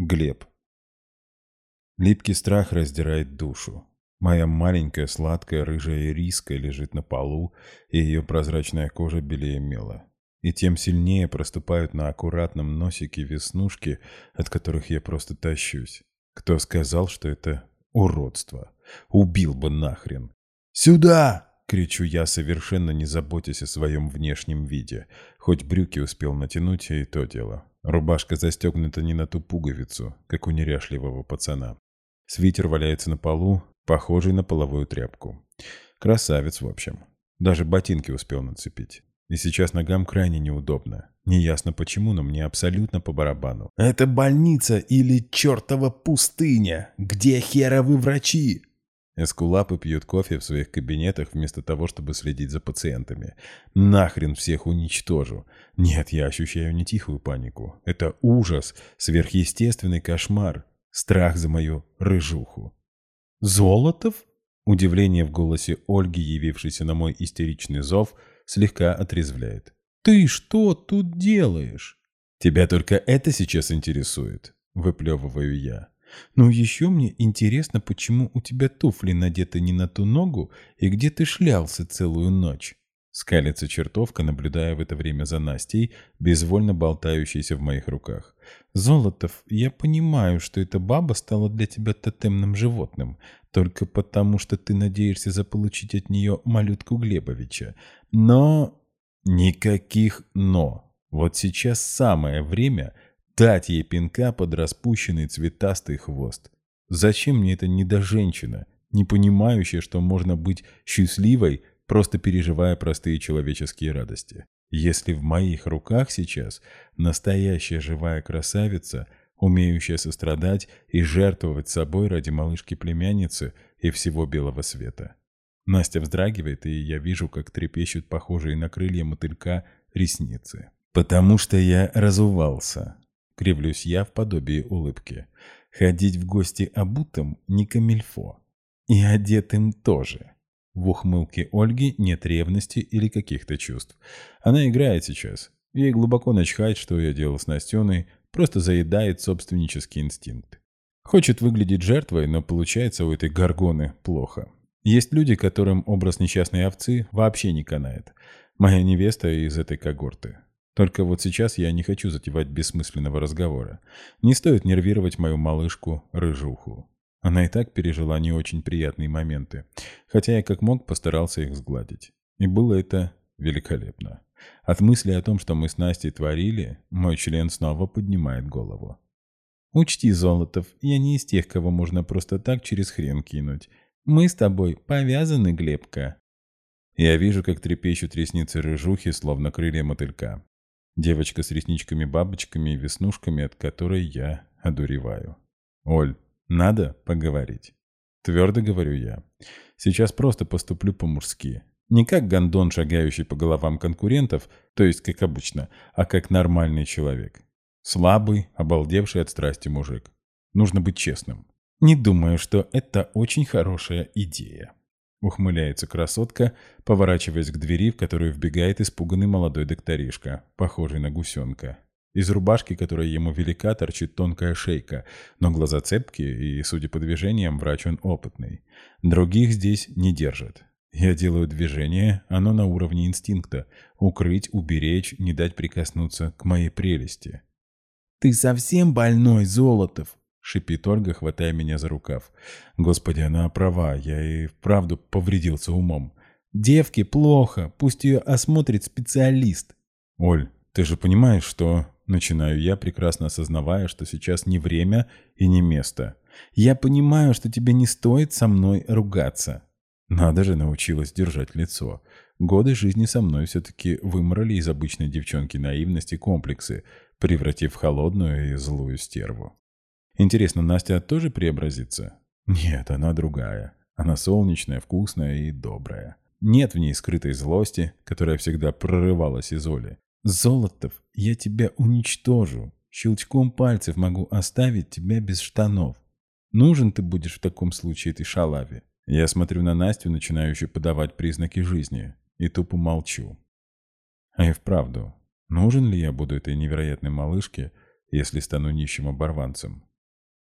Глеб. Липкий страх раздирает душу. Моя маленькая сладкая рыжая риска лежит на полу, и ее прозрачная кожа белее мела. И тем сильнее проступают на аккуратном носике веснушки, от которых я просто тащусь. Кто сказал, что это уродство? Убил бы нахрен. «Сюда!» — кричу я, совершенно не заботясь о своем внешнем виде. Хоть брюки успел натянуть, и то дело. Рубашка застегнута не на ту пуговицу, как у неряшливого пацана. Свитер валяется на полу, похожий на половую тряпку. Красавец, в общем. Даже ботинки успел нацепить. И сейчас ногам крайне неудобно. Неясно почему, но мне абсолютно по барабану. «Это больница или чертова пустыня? Где херовы врачи?» Эскулапы пьют кофе в своих кабинетах вместо того, чтобы следить за пациентами. Нахрен всех уничтожу. Нет, я ощущаю не тихую панику. Это ужас, сверхъестественный кошмар, страх за мою рыжуху. «Золотов?» Удивление в голосе Ольги, явившейся на мой истеричный зов, слегка отрезвляет. «Ты что тут делаешь?» «Тебя только это сейчас интересует», — выплевываю я. Ну еще мне интересно, почему у тебя туфли надеты не на ту ногу и где ты шлялся целую ночь. Скалится чертовка, наблюдая в это время за Настей, безвольно болтающейся в моих руках. «Золотов, я понимаю, что эта баба стала для тебя тотемным животным, только потому, что ты надеешься заполучить от нее малютку Глебовича. Но...» «Никаких «но». Вот сейчас самое время дать ей пинка под распущенный цветастый хвост. Зачем мне эта недоженщина, не понимающая, что можно быть счастливой, просто переживая простые человеческие радости? Если в моих руках сейчас настоящая живая красавица, умеющая сострадать и жертвовать собой ради малышки-племянницы и всего белого света. Настя вздрагивает, и я вижу, как трепещут похожие на крылья мотылька ресницы. «Потому что я разувался», Кривлюсь я в подобии улыбки. Ходить в гости обутым не камильфо. И одетым тоже. В ухмылке Ольги нет ревности или каких-то чувств. Она играет сейчас. Ей глубоко начхать, что я делал с Настеной, просто заедает собственнический инстинкт. Хочет выглядеть жертвой, но получается у этой горгоны плохо. Есть люди, которым образ несчастной овцы вообще не канает. Моя невеста из этой когорты. Только вот сейчас я не хочу затевать бессмысленного разговора. Не стоит нервировать мою малышку-рыжуху. Она и так пережила не очень приятные моменты, хотя я как мог постарался их сгладить. И было это великолепно. От мысли о том, что мы с Настей творили, мой член снова поднимает голову. «Учти, Золотов, я не из тех, кого можно просто так через хрен кинуть. Мы с тобой повязаны, Глебка». Я вижу, как трепещут ресницы рыжухи, словно крылья мотылька. Девочка с ресничками-бабочками и веснушками, от которой я одуреваю. «Оль, надо поговорить». Твердо говорю я. Сейчас просто поступлю по-мужски. Не как гондон, шагающий по головам конкурентов, то есть как обычно, а как нормальный человек. Слабый, обалдевший от страсти мужик. Нужно быть честным. Не думаю, что это очень хорошая идея. Ухмыляется красотка, поворачиваясь к двери, в которую вбегает испуганный молодой докторишка, похожий на гусенка. Из рубашки, которая ему велика, торчит тонкая шейка, но глаза цепкие, и, судя по движениям, врач он опытный. Других здесь не держит. Я делаю движение, оно на уровне инстинкта. Укрыть, уберечь, не дать прикоснуться к моей прелести. «Ты совсем больной, Золотов?» Шипит Ольга, хватая меня за рукав. Господи, она права, я и вправду повредился умом. Девке плохо, пусть ее осмотрит специалист. Оль, ты же понимаешь, что... Начинаю я, прекрасно осознавая, что сейчас не время и не место. Я понимаю, что тебе не стоит со мной ругаться. Надо же научилась держать лицо. Годы жизни со мной все-таки вымрали из обычной девчонки наивности комплексы, превратив в холодную и злую стерву. Интересно, Настя тоже преобразится? Нет, она другая. Она солнечная, вкусная и добрая. Нет в ней скрытой злости, которая всегда прорывалась из Оли. «Золотов, я тебя уничтожу. Щелчком пальцев могу оставить тебя без штанов. Нужен ты будешь в таком случае этой шалаве». Я смотрю на Настю, начинающую подавать признаки жизни, и тупо молчу. А и вправду, нужен ли я буду этой невероятной малышке, если стану нищим оборванцем?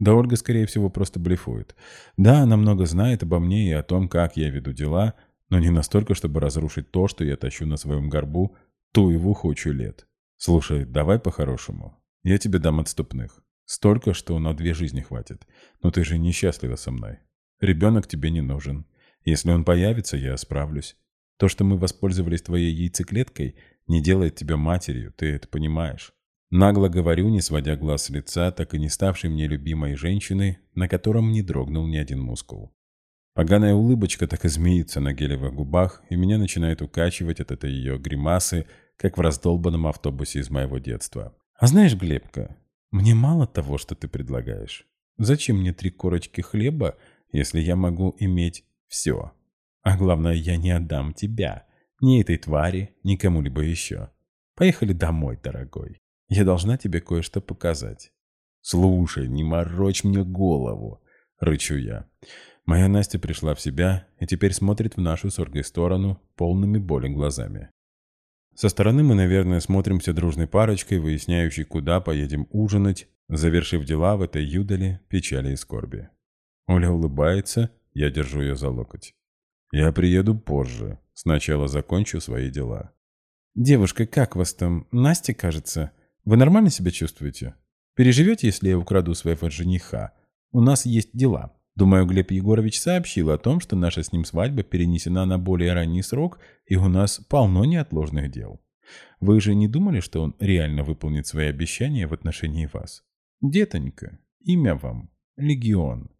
Да Ольга, скорее всего, просто блефует. Да, она много знает обо мне и о том, как я веду дела, но не настолько, чтобы разрушить то, что я тащу на своем горбу ту его хочу лет. Слушай, давай по-хорошему. Я тебе дам отступных. Столько, что на две жизни хватит. Но ты же несчастлива со мной. Ребенок тебе не нужен. Если он появится, я справлюсь. То, что мы воспользовались твоей яйцеклеткой, не делает тебя матерью, ты это понимаешь. Нагло говорю, не сводя глаз с лица, так и не ставшей мне любимой женщины, на котором не дрогнул ни один мускул. Поганая улыбочка так и змеится на гелевых губах, и меня начинает укачивать от этой ее гримасы, как в раздолбанном автобусе из моего детства. А знаешь, Глебка, мне мало того, что ты предлагаешь. Зачем мне три корочки хлеба, если я могу иметь все? А главное, я не отдам тебя, ни этой твари, ни кому-либо еще. Поехали домой, дорогой. Я должна тебе кое-что показать. Слушай, не морочь мне голову, рычу я. Моя Настя пришла в себя и теперь смотрит в нашу с Ольгой сторону полными боли глазами. Со стороны мы, наверное, смотримся дружной парочкой, выясняющей, куда поедем ужинать, завершив дела в этой юдале печали и скорби. Оля улыбается, я держу ее за локоть. «Я приеду позже. Сначала закончу свои дела». «Девушка, как вас там? Настя, кажется?» Вы нормально себя чувствуете? Переживете, если я украду своего жениха? У нас есть дела. Думаю, Глеб Егорович сообщил о том, что наша с ним свадьба перенесена на более ранний срок, и у нас полно неотложных дел. Вы же не думали, что он реально выполнит свои обещания в отношении вас? Детонька, имя вам – Легион.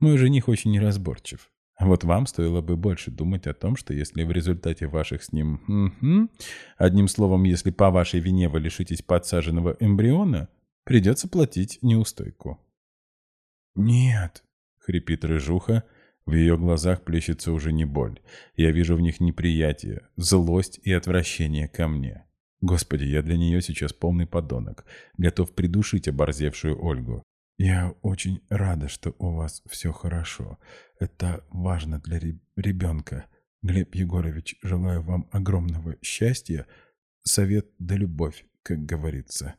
Мой жених очень неразборчив. Вот вам стоило бы больше думать о том, что если в результате ваших с ним... Угу, одним словом, если по вашей вине вы лишитесь подсаженного эмбриона, придется платить неустойку. «Нет», — хрипит рыжуха, в ее глазах плещется уже не боль. Я вижу в них неприятие, злость и отвращение ко мне. Господи, я для нее сейчас полный подонок, готов придушить оборзевшую Ольгу. «Я очень рада, что у вас все хорошо. Это важно для ребенка. Глеб Егорович, желаю вам огромного счастья. Совет да любовь, как говорится».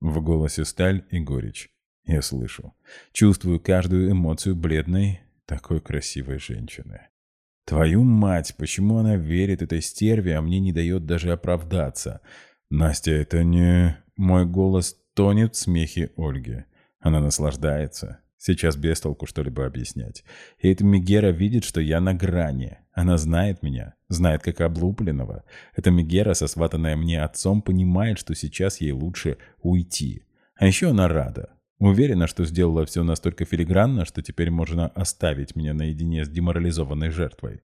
В голосе сталь и горечь. Я слышу. Чувствую каждую эмоцию бледной, такой красивой женщины. Твою мать, почему она верит этой стерве, а мне не дает даже оправдаться? Настя, это не... Мой голос тонет в смехе Ольги. Она наслаждается. Сейчас без толку что-либо объяснять. И эта Мегера видит, что я на грани. Она знает меня, знает как облупленного. Эта Мегера, сосватанная мне отцом, понимает, что сейчас ей лучше уйти. А еще она рада. Уверена, что сделала все настолько филигранно, что теперь можно оставить меня наедине с деморализованной жертвой.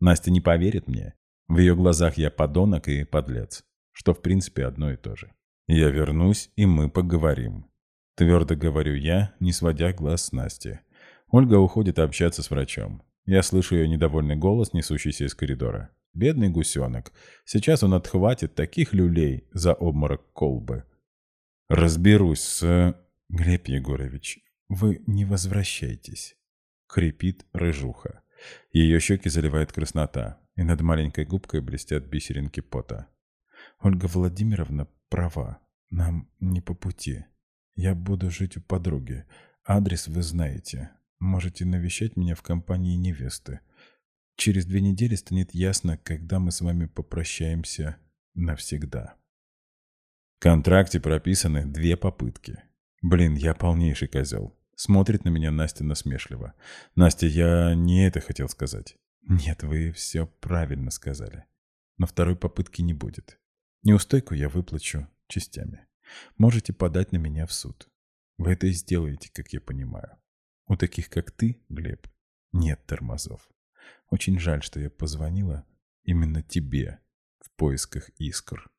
Настя не поверит мне. В ее глазах я подонок и подлец. Что в принципе одно и то же. Я вернусь, и мы поговорим. Твердо говорю я, не сводя глаз с Насти. Ольга уходит общаться с врачом. Я слышу ее недовольный голос, несущийся из коридора. Бедный гусенок. Сейчас он отхватит таких люлей за обморок колбы. Разберусь с... Глеб Егорович, вы не возвращайтесь. Хрипит рыжуха. Ее щеки заливает краснота, и над маленькой губкой блестят бисеринки пота. Ольга Владимировна права. Нам не по пути. Я буду жить у подруги. Адрес вы знаете. Можете навещать меня в компании невесты. Через две недели станет ясно, когда мы с вами попрощаемся навсегда. В контракте прописаны две попытки. Блин, я полнейший козел. Смотрит на меня Настя насмешливо. Настя, я не это хотел сказать. Нет, вы все правильно сказали. Но второй попытки не будет. Неустойку я выплачу частями. Можете подать на меня в суд. Вы это и сделаете, как я понимаю. У таких, как ты, Глеб, нет тормозов. Очень жаль, что я позвонила именно тебе в поисках искр.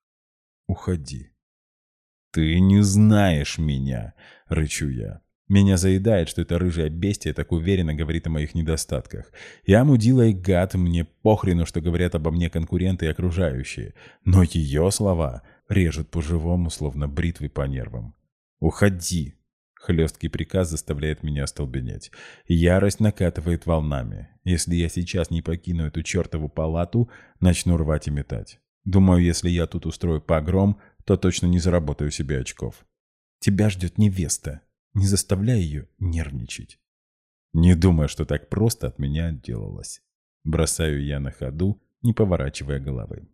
Уходи. «Ты не знаешь меня!» — рычу я. Меня заедает, что эта рыжая бестия так уверенно говорит о моих недостатках. Я мудила и гад, мне похрену, что говорят обо мне конкуренты и окружающие. Но ее слова режут по-живому, словно бритвы по нервам. «Уходи!» Хлесткий приказ заставляет меня остолбенеть. Ярость накатывает волнами. Если я сейчас не покину эту чертову палату, начну рвать и метать. Думаю, если я тут устрою погром, то точно не заработаю себе очков. Тебя ждет невеста. Не заставляй ее нервничать. Не думая, что так просто от меня отделалась. Бросаю я на ходу, не поворачивая головы.